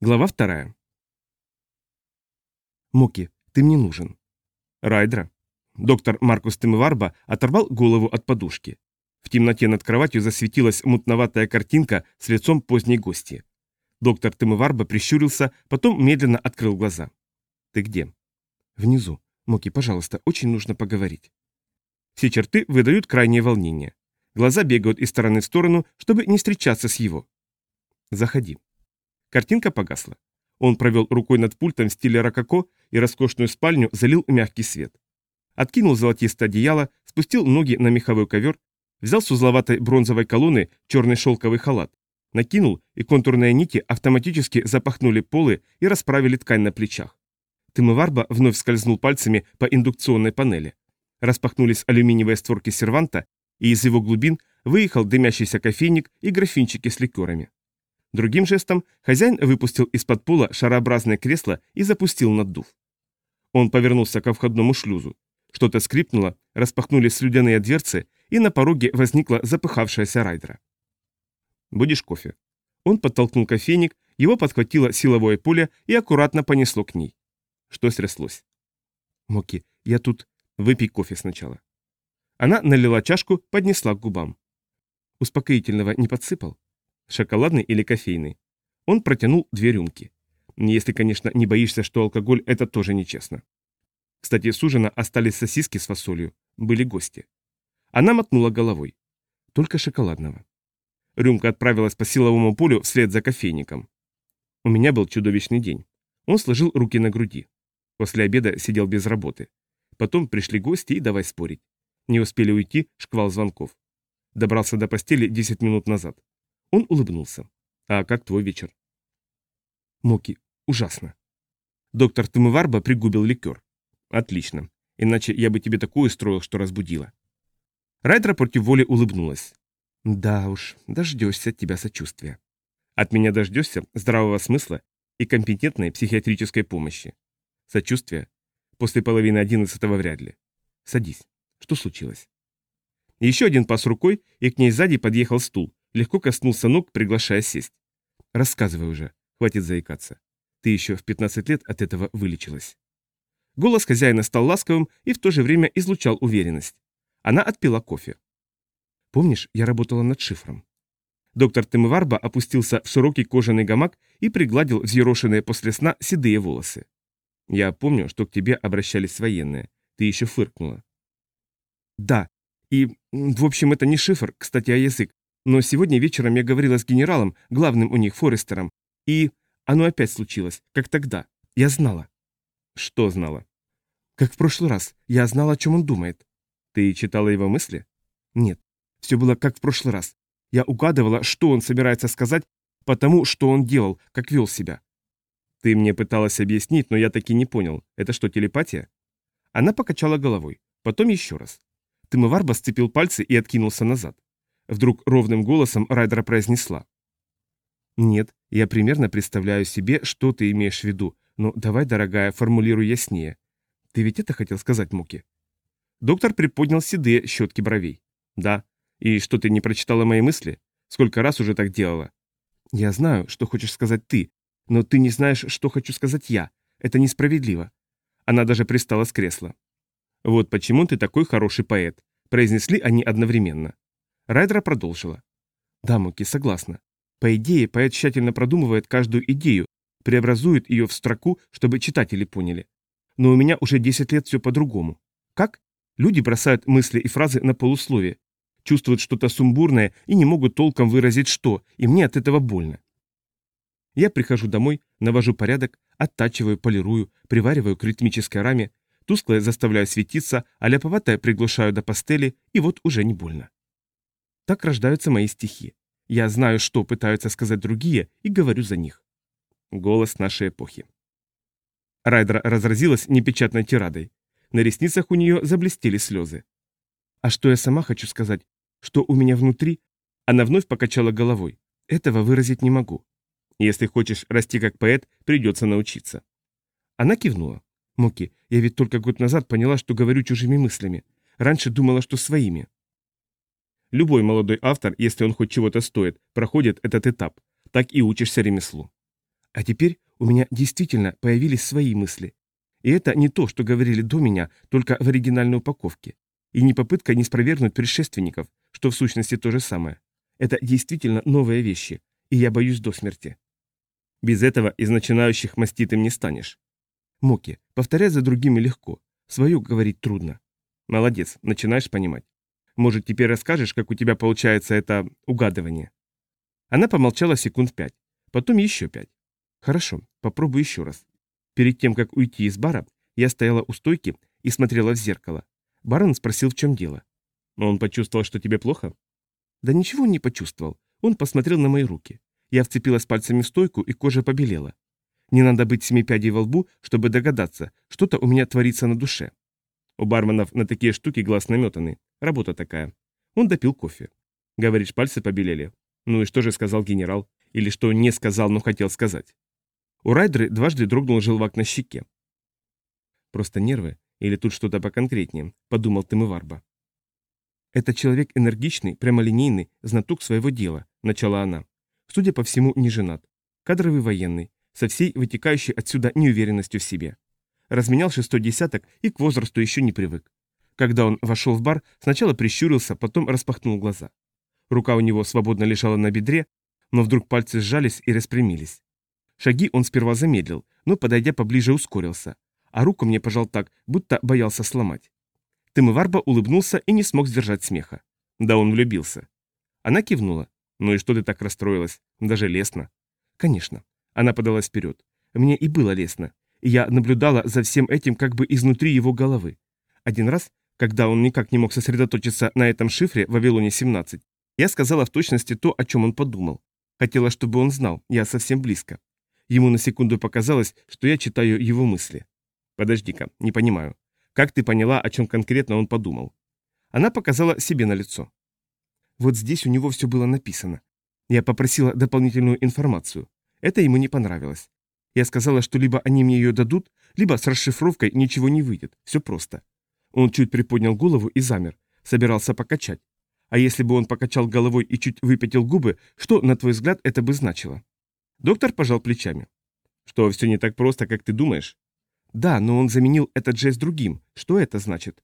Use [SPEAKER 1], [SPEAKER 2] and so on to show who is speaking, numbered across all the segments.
[SPEAKER 1] Глава вторая. Моки, ты мне нужен. Райдра. Доктор Маркус Темыварба оторвал голову от подушки. В темноте над кроватью засветилась мутноватая картинка с лицом поздней гости. Доктор Темыварба прищурился, потом медленно открыл глаза. «Ты где?» «Внизу. Моки, пожалуйста, очень нужно поговорить». Все черты выдают крайнее волнение. Глаза бегают из стороны в сторону, чтобы не встречаться с его. «Заходи». Картинка погасла. Он провел рукой над пультом в стиле рококо и роскошную спальню залил мягкий свет. Откинул золотистое одеяло, спустил ноги на меховой ковер, взял с узловатой бронзовой колонны черный шелковый халат, накинул, и контурные нити автоматически запахнули полы и расправили ткань на плечах. Тымыварба вновь скользнул пальцами по индукционной панели. Распахнулись алюминиевые створки серванта, и из его глубин выехал дымящийся кофейник и графинчики с ликерами. Другим жестом хозяин выпустил из-под пола шарообразное кресло и запустил наддув. Он повернулся ко входному шлюзу. Что-то скрипнуло, распахнулись слюдяные дверцы, и на пороге возникла запыхавшаяся райдера. «Будешь кофе?» Он подтолкнул кофейник, его подхватило силовое поле и аккуратно понесло к ней. Что стряслось? «Моки, я тут... Выпей кофе сначала». Она налила чашку, поднесла к губам. «Успокоительного не подсыпал?» Шоколадный или кофейный? Он протянул две рюмки. Если, конечно, не боишься, что алкоголь – это тоже нечестно. Кстати, с ужина остались сосиски с фасолью. Были гости. Она мотнула головой. Только шоколадного. Рюмка отправилась по силовому полю вслед за кофейником. У меня был чудовищный день. Он сложил руки на груди. После обеда сидел без работы. Потом пришли гости и давай спорить. Не успели уйти, шквал звонков. Добрался до постели 10 минут назад. Он улыбнулся. «А как твой вечер?» «Моки, ужасно». Доктор Тымыварба пригубил ликер. «Отлично. Иначе я бы тебе такое устроил, что разбудила». Райдера против воли улыбнулась. «Да уж, дождешься от тебя сочувствия. От меня дождешься здравого смысла и компетентной психиатрической помощи. Сочувствие? После половины одиннадцатого вряд ли. Садись. Что случилось?» Еще один пас рукой, и к ней сзади подъехал стул, легко коснулся ног, приглашая сесть. «Рассказывай уже, хватит заикаться. Ты еще в 15 лет от этого вылечилась». Голос хозяина стал ласковым и в то же время излучал уверенность. Она отпила кофе. «Помнишь, я работала над шифром?» Доктор Темыварба опустился в широкий кожаный гамак и пригладил взъерошенные после сна седые волосы. «Я помню, что к тебе обращались военные. Ты еще фыркнула». «Да. И, в общем, это не шифр, кстати, а язык. Но сегодня вечером я говорила с генералом, главным у них, Форестером, и оно опять случилось, как тогда. Я знала. Что знала? Как в прошлый раз. Я знала, о чем он думает. Ты читала его мысли? Нет. Все было как в прошлый раз. Я угадывала, что он собирается сказать, потому что он делал, как вел себя. Ты мне пыталась объяснить, но я таки не понял. Это что, телепатия? Она покачала головой. Потом еще раз. Тымыварба сцепил пальцы и откинулся назад. Вдруг ровным голосом Райдера произнесла. «Нет, я примерно представляю себе, что ты имеешь в виду, но давай, дорогая, формулируй яснее. Ты ведь это хотел сказать Муки?» Доктор приподнял седые щетки бровей. «Да. И что, ты не прочитала мои мысли? Сколько раз уже так делала?» «Я знаю, что хочешь сказать ты, но ты не знаешь, что хочу сказать я. Это несправедливо». Она даже пристала с кресла. «Вот почему ты такой хороший поэт», — произнесли они одновременно. Райдера продолжила. Да, Муки, согласна. По идее, поэт тщательно продумывает каждую идею, преобразует ее в строку, чтобы читатели поняли. Но у меня уже 10 лет все по-другому. Как? Люди бросают мысли и фразы на полусловие, чувствуют что-то сумбурное и не могут толком выразить что, и мне от этого больно. Я прихожу домой, навожу порядок, оттачиваю, полирую, привариваю к ритмической раме, тусклое заставляю светиться, а ляповатое приглушаю до пастели, и вот уже не больно. Так рождаются мои стихи. Я знаю, что пытаются сказать другие, и говорю за них. Голос нашей эпохи. Райдер разразилась непечатной тирадой. На ресницах у нее заблестели слезы. А что я сама хочу сказать? Что у меня внутри? Она вновь покачала головой. Этого выразить не могу. Если хочешь расти как поэт, придется научиться. Она кивнула. Моки, я ведь только год назад поняла, что говорю чужими мыслями. Раньше думала, что своими. Любой молодой автор, если он хоть чего-то стоит, проходит этот этап. Так и учишься ремеслу. А теперь у меня действительно появились свои мысли. И это не то, что говорили до меня, только в оригинальной упаковке. И не попытка не спровергнуть предшественников, что в сущности то же самое. Это действительно новые вещи, и я боюсь до смерти. Без этого из начинающих маститым не станешь. Моки, повторять за другими легко, свою говорить трудно. Молодец, начинаешь понимать. Может, теперь расскажешь, как у тебя получается это угадывание? Она помолчала секунд пять, потом еще пять. Хорошо, попробуй еще раз. Перед тем, как уйти из бара, я стояла у стойки и смотрела в зеркало. Барон спросил, в чем дело. Он почувствовал, что тебе плохо? Да ничего он не почувствовал. Он посмотрел на мои руки. Я вцепилась пальцами в стойку, и кожа побелела. Не надо быть семи пядей во лбу, чтобы догадаться, что-то у меня творится на душе. У барменов на такие штуки глаз наметанный. Работа такая. Он допил кофе. Говоришь, пальцы побелели. Ну и что же сказал генерал? Или что не сказал, но хотел сказать? У Райдры дважды дрогнул желвак на щеке. Просто нервы, или тут что-то поконкретнее, подумал Тымыварба. Это человек энергичный, прямолинейный, знаток своего дела, начала она. Судя по всему, не женат. Кадровый военный, со всей вытекающей отсюда неуверенностью в себе. Разменял шестой десяток и к возрасту еще не привык. Когда он вошел в бар, сначала прищурился, потом распахнул глаза. Рука у него свободно лежала на бедре, но вдруг пальцы сжались и распрямились. Шаги он сперва замедлил, но, подойдя поближе, ускорился. А руку мне пожал так, будто боялся сломать. Тымыварба улыбнулся и не смог сдержать смеха. Да он влюбился. Она кивнула. «Ну и что ты так расстроилась? Даже лестно». «Конечно». Она подалась вперед. Мне и было лестно. Я наблюдала за всем этим как бы изнутри его головы. Один раз, когда он никак не мог сосредоточиться на этом шифре в Вавилоне 17, я сказала в точности то, о чем он подумал. Хотела, чтобы он знал, я совсем близко. Ему на секунду показалось, что я читаю его мысли. Подожди-ка, не понимаю. Как ты поняла, о чем конкретно он подумал? Она показала себе на лицо. Вот здесь у него все было написано. Я попросила дополнительную информацию. Это ему не понравилось. Я сказала, что либо они мне ее дадут, либо с расшифровкой ничего не выйдет. Все просто. Он чуть приподнял голову и замер. Собирался покачать. А если бы он покачал головой и чуть выпятил губы, что, на твой взгляд, это бы значило? Доктор пожал плечами. Что, все не так просто, как ты думаешь? Да, но он заменил этот жест другим. Что это значит?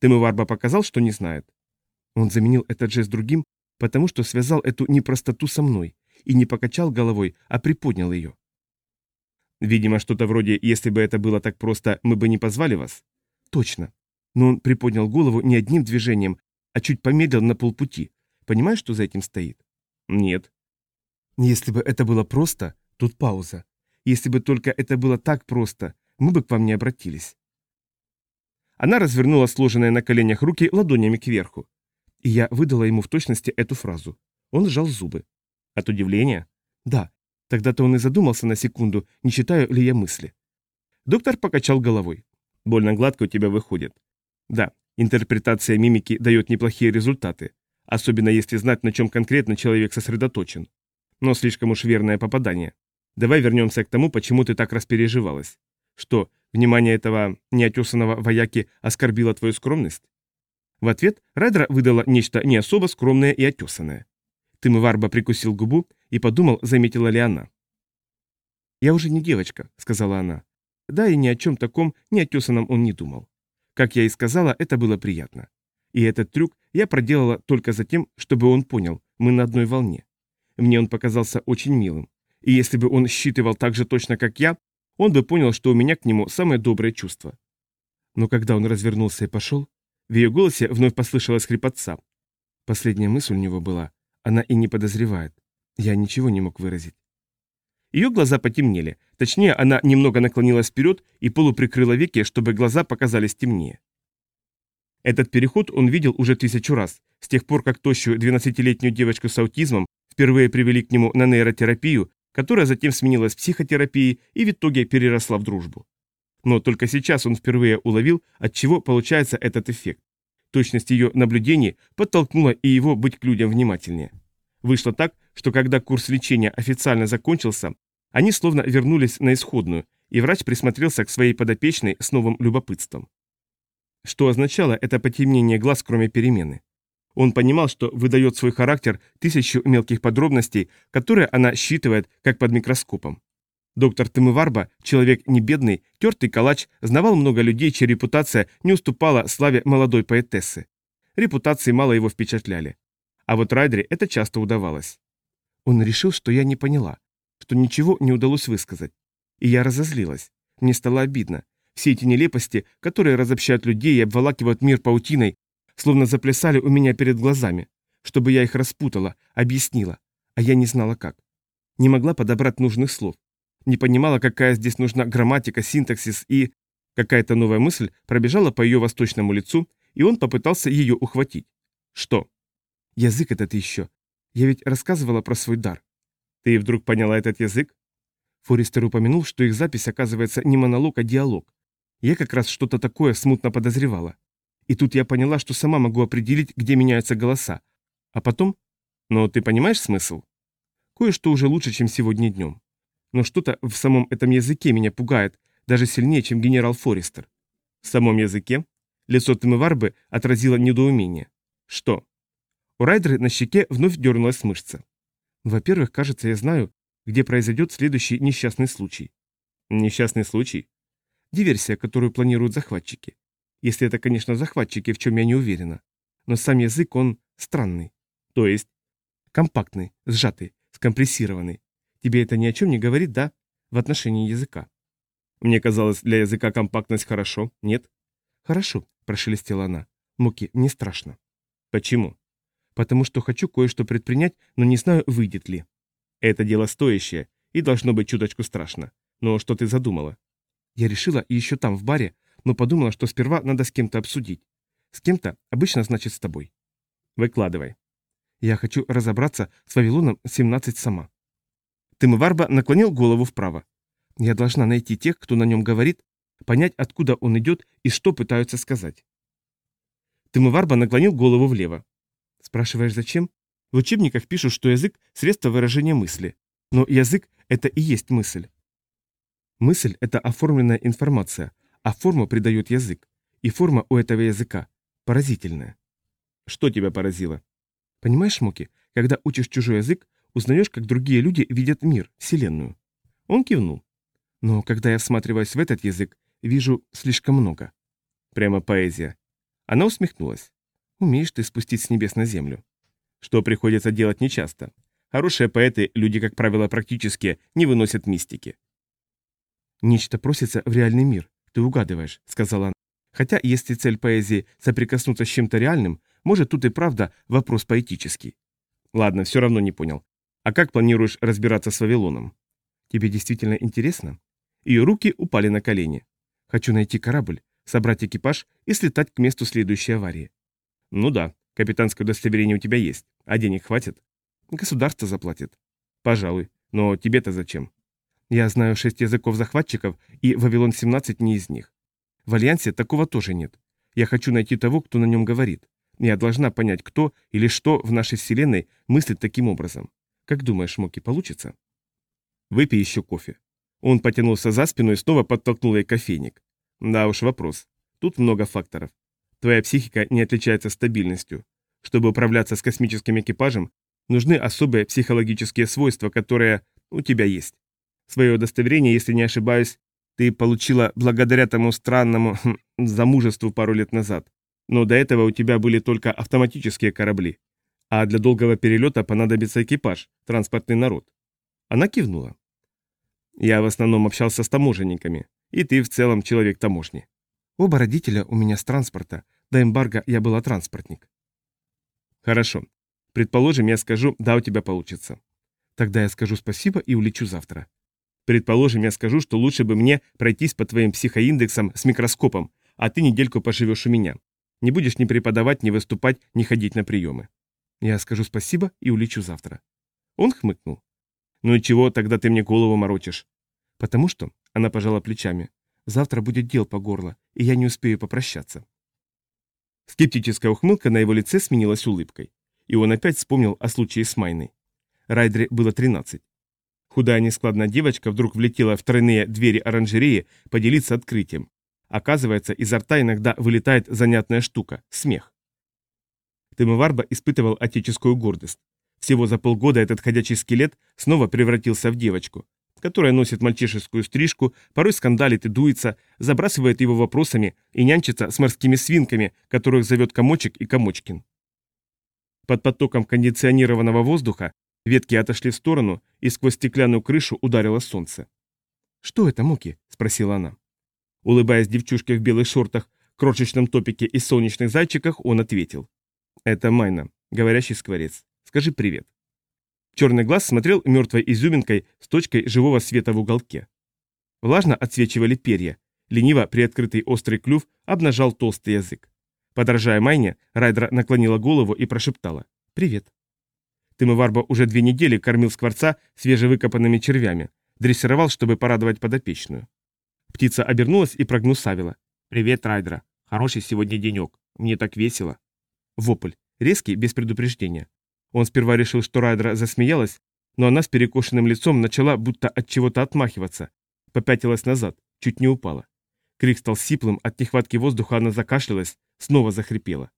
[SPEAKER 1] Темыварба показал, что не знает. Он заменил этот жест другим, потому что связал эту непростоту со мной и не покачал головой, а приподнял ее. Видимо, что-то вроде «если бы это было так просто, мы бы не позвали вас». Точно. Но он приподнял голову не одним движением, а чуть помедлил на полпути. Понимаешь, что за этим стоит? Нет. Если бы это было просто, тут пауза. Если бы только это было так просто, мы бы к вам не обратились. Она развернула сложенные на коленях руки ладонями кверху. И я выдала ему в точности эту фразу. Он сжал зубы. От удивления? Да. Тогда-то он и задумался на секунду, не читаю ли я мысли. Доктор покачал головой. Больно гладко у тебя выходит. Да, интерпретация мимики дает неплохие результаты, особенно если знать, на чем конкретно человек сосредоточен но слишком уж верное попадание. Давай вернемся к тому, почему ты так распереживалась. Что, внимание этого неотесанного вояки оскорбило твою скромность? В ответ Райдера выдала нечто не особо скромное и отесанное. Тымыварба прикусил губу и подумал, заметила ли она. «Я уже не девочка», — сказала она. Да, и ни о чем таком неотесанном он не думал. Как я и сказала, это было приятно. И этот трюк я проделала только за тем, чтобы он понял, мы на одной волне. Мне он показался очень милым. И если бы он считывал так же точно, как я, он бы понял, что у меня к нему самое доброе чувство. Но когда он развернулся и пошел, в ее голосе вновь послышалась хрипотца. Последняя мысль у него была, она и не подозревает. Я ничего не мог выразить. Ее глаза потемнели, точнее, она немного наклонилась вперед и полуприкрыла веки, чтобы глаза показались темнее. Этот переход он видел уже тысячу раз, с тех пор, как тощую 12-летнюю девочку с аутизмом Впервые привели к нему на нейротерапию, которая затем сменилась психотерапией и в итоге переросла в дружбу. Но только сейчас он впервые уловил, от чего получается этот эффект. Точность ее наблюдений подтолкнула и его быть к людям внимательнее. Вышло так, что когда курс лечения официально закончился, они словно вернулись на исходную, и врач присмотрелся к своей подопечной с новым любопытством. Что означало это потемнение глаз, кроме перемены? Он понимал, что выдает свой характер тысячу мелких подробностей, которые она считывает как под микроскопом. Доктор Тымыварба, человек не бедный, тертый калач, знавал много людей, чья репутация не уступала славе молодой поэтессы. Репутации мало его впечатляли. А вот Райдере это часто удавалось. Он решил, что я не поняла, что ничего не удалось высказать. И я разозлилась. Мне стало обидно. Все эти нелепости, которые разобщают людей и обволакивают мир паутиной, словно заплясали у меня перед глазами, чтобы я их распутала, объяснила, а я не знала как. Не могла подобрать нужных слов. Не понимала, какая здесь нужна грамматика, синтаксис и... Какая-то новая мысль пробежала по ее восточному лицу, и он попытался ее ухватить. Что? Язык этот еще. Я ведь рассказывала про свой дар. Ты вдруг поняла этот язык? Форестер упомянул, что их запись оказывается не монолог, а диалог. Я как раз что-то такое смутно подозревала. И тут я поняла, что сама могу определить, где меняются голоса. А потом... Но ты понимаешь смысл? Кое-что уже лучше, чем сегодня днем. Но что-то в самом этом языке меня пугает, даже сильнее, чем генерал Форестер. В самом языке? Лицо Тымыварбы отразило недоумение. Что? У Райдера на щеке вновь дернулась мышца. Во-первых, кажется, я знаю, где произойдет следующий несчастный случай. Несчастный случай? Диверсия, которую планируют захватчики. Если это, конечно, захватчики, в чем я не уверена. Но сам язык, он странный. То есть? Компактный, сжатый, скомпрессированный. Тебе это ни о чем не говорит, да? В отношении языка. Мне казалось, для языка компактность хорошо, нет? Хорошо, прошелестела она. Муки, не страшно. Почему? Потому что хочу кое-что предпринять, но не знаю, выйдет ли. Это дело стоящее, и должно быть чуточку страшно. Но что ты задумала? Я решила еще там, в баре, но подумала, что сперва надо с кем-то обсудить. С кем-то обычно значит с тобой. Выкладывай. Я хочу разобраться с Вавилоном 17 сама. Тымыварба наклонил голову вправо. Я должна найти тех, кто на нем говорит, понять, откуда он идет и что пытаются сказать. Тымыварба наклонил голову влево. Спрашиваешь, зачем? В учебниках пишут, что язык – средство выражения мысли. Но язык – это и есть мысль. Мысль – это оформленная информация, а форму придает язык. И форма у этого языка поразительная. Что тебя поразило? Понимаешь, Моки, когда учишь чужой язык, узнаешь, как другие люди видят мир, Вселенную. Он кивнул. Но когда я всматриваюсь в этот язык, вижу слишком много. Прямо поэзия. Она усмехнулась. Умеешь ты спустить с небес на землю что приходится делать нечасто. Хорошие поэты, люди, как правило, практически не выносят мистики. «Нечто просится в реальный мир, ты угадываешь», — сказала она. «Хотя, если цель поэзии — соприкоснуться с чем-то реальным, может, тут и правда вопрос поэтический». «Ладно, все равно не понял. А как планируешь разбираться с Вавилоном?» «Тебе действительно интересно?» Ее руки упали на колени. «Хочу найти корабль, собрать экипаж и слетать к месту следующей аварии». «Ну да, капитанское удостоверение у тебя есть. А денег хватит? Государство заплатит. Пожалуй. Но тебе-то зачем? Я знаю шесть языков захватчиков, и Вавилон-17 не из них. В Альянсе такого тоже нет. Я хочу найти того, кто на нем говорит. Я должна понять, кто или что в нашей вселенной мыслит таким образом. Как думаешь, Моки, получится? Выпей еще кофе. Он потянулся за спину и снова подтолкнул ей кофейник. Да уж, вопрос. Тут много факторов. Твоя психика не отличается стабильностью. Чтобы управляться с космическим экипажем, нужны особые психологические свойства, которые у тебя есть. Свое удостоверение, если не ошибаюсь, ты получила благодаря тому странному хм, замужеству пару лет назад. Но до этого у тебя были только автоматические корабли. А для долгого перелета понадобится экипаж, транспортный народ. Она кивнула. Я в основном общался с таможенниками, и ты в целом человек таможни. Оба родителя у меня с транспорта, до эмбарго я была транспортник. Хорошо. Предположим, я скажу, да, у тебя получится. Тогда я скажу спасибо и улечу завтра. Предположим, я скажу, что лучше бы мне пройтись по твоим психоиндексам с микроскопом, а ты недельку поживешь у меня. Не будешь ни преподавать, ни выступать, ни ходить на приемы. Я скажу спасибо и улечу завтра. Он хмыкнул. Ну и чего тогда ты мне голову морочишь? Потому что, она пожала плечами, завтра будет дел по горло, и я не успею попрощаться. Скептическая ухмылка на его лице сменилась улыбкой. И он опять вспомнил о случае с Майной. Райдре было 13. Худая нескладная девочка вдруг влетела в тройные двери оранжереи поделиться открытием. Оказывается, изо рта иногда вылетает занятная штука – смех. Тымыварба испытывал отеческую гордость. Всего за полгода этот ходячий скелет снова превратился в девочку, которая носит мальчишескую стрижку, порой скандалит и дуется, забрасывает его вопросами и нянчится с морскими свинками, которых зовет Комочек и Комочкин. Под потоком кондиционированного воздуха ветки отошли в сторону, и сквозь стеклянную крышу ударило солнце. «Что это, Муки?» – спросила она. Улыбаясь девчушке в белых шортах, крошечном топике и солнечных зайчиках, он ответил. «Это Майна, говорящий скворец. Скажи привет». Черный глаз смотрел мертвой изюминкой с точкой живого света в уголке. Влажно отсвечивали перья. Лениво приоткрытый острый клюв обнажал толстый язык. Подражая Майне, Райдра наклонила голову и прошептала «Привет». Тымыварба уже две недели кормил скворца свежевыкопанными червями, дрессировал, чтобы порадовать подопечную. Птица обернулась и прогнусавила. «Привет, Райдра. Хороший сегодня денек. Мне так весело». Вопль. Резкий, без предупреждения. Он сперва решил, что Райдра засмеялась, но она с перекошенным лицом начала будто от чего-то отмахиваться. Попятилась назад, чуть не упала. Крик стал сиплым, от нехватки воздуха она закашлялась, снова захрипела.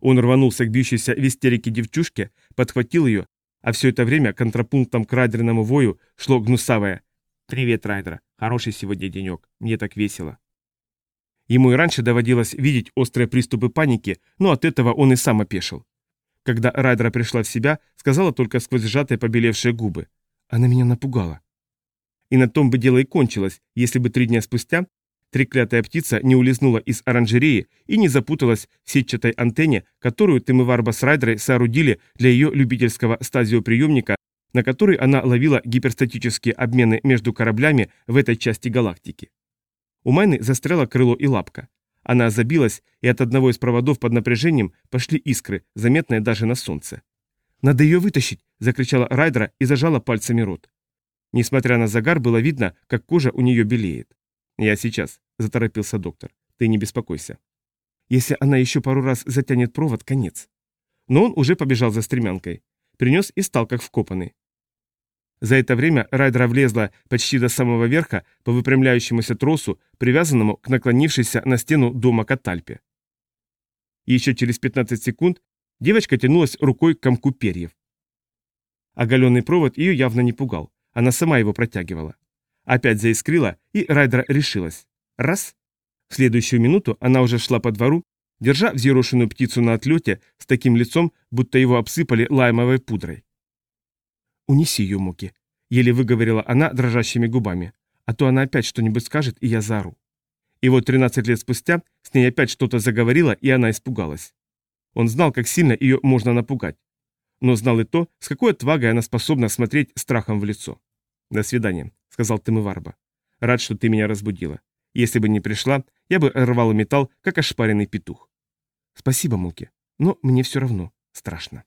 [SPEAKER 1] Он рванулся к бьющейся в истерике девчушке, подхватил ее, а все это время контрапунктом к райдерному вою шло гнусавое «Привет, Райдера, хороший сегодня денек, мне так весело». Ему и раньше доводилось видеть острые приступы паники, но от этого он и сам опешил. Когда Райдера пришла в себя, сказала только сквозь сжатые побелевшие губы. Она меня напугала. И на том бы дело и кончилось, если бы три дня спустя треклятая птица не улизнула из оранжереи и не запуталась в сетчатой антенне, которую Тымыварба с Райдерой соорудили для ее любительского стазиоприемника, на который она ловила гиперстатические обмены между кораблями в этой части галактики. У Майны застряло крыло и лапка. Она забилась, и от одного из проводов под напряжением пошли искры, заметные даже на солнце. «Надо ее вытащить!» – закричала Райдера и зажала пальцами рот. Несмотря на загар, было видно, как кожа у нее белеет. «Я сейчас», – заторопился доктор. «Ты не беспокойся». Если она еще пару раз затянет провод, конец. Но он уже побежал за стремянкой. Принес и стал как вкопанный. За это время Райдера влезла почти до самого верха по выпрямляющемуся тросу, привязанному к наклонившейся на стену дома Катальпе. Еще через 15 секунд девочка тянулась рукой к комку перьев. Оголенный провод ее явно не пугал, она сама его протягивала. Опять заискрила, и Райдер решилась. Раз. В следующую минуту она уже шла по двору, держа взъерошенную птицу на отлете с таким лицом, будто его обсыпали лаймовой пудрой. «Унеси ее, Муки», — еле выговорила она дрожащими губами. «А то она опять что-нибудь скажет, и я заору». И вот 13 лет спустя с ней опять что-то заговорило, и она испугалась. Он знал, как сильно ее можно напугать. Но знал и то, с какой отвагой она способна смотреть страхом в лицо. «До свидания», — сказал Тымыварба. «Рад, что ты меня разбудила. Если бы не пришла, я бы рвал металл, как ошпаренный петух». «Спасибо, Муки, но мне все равно страшно».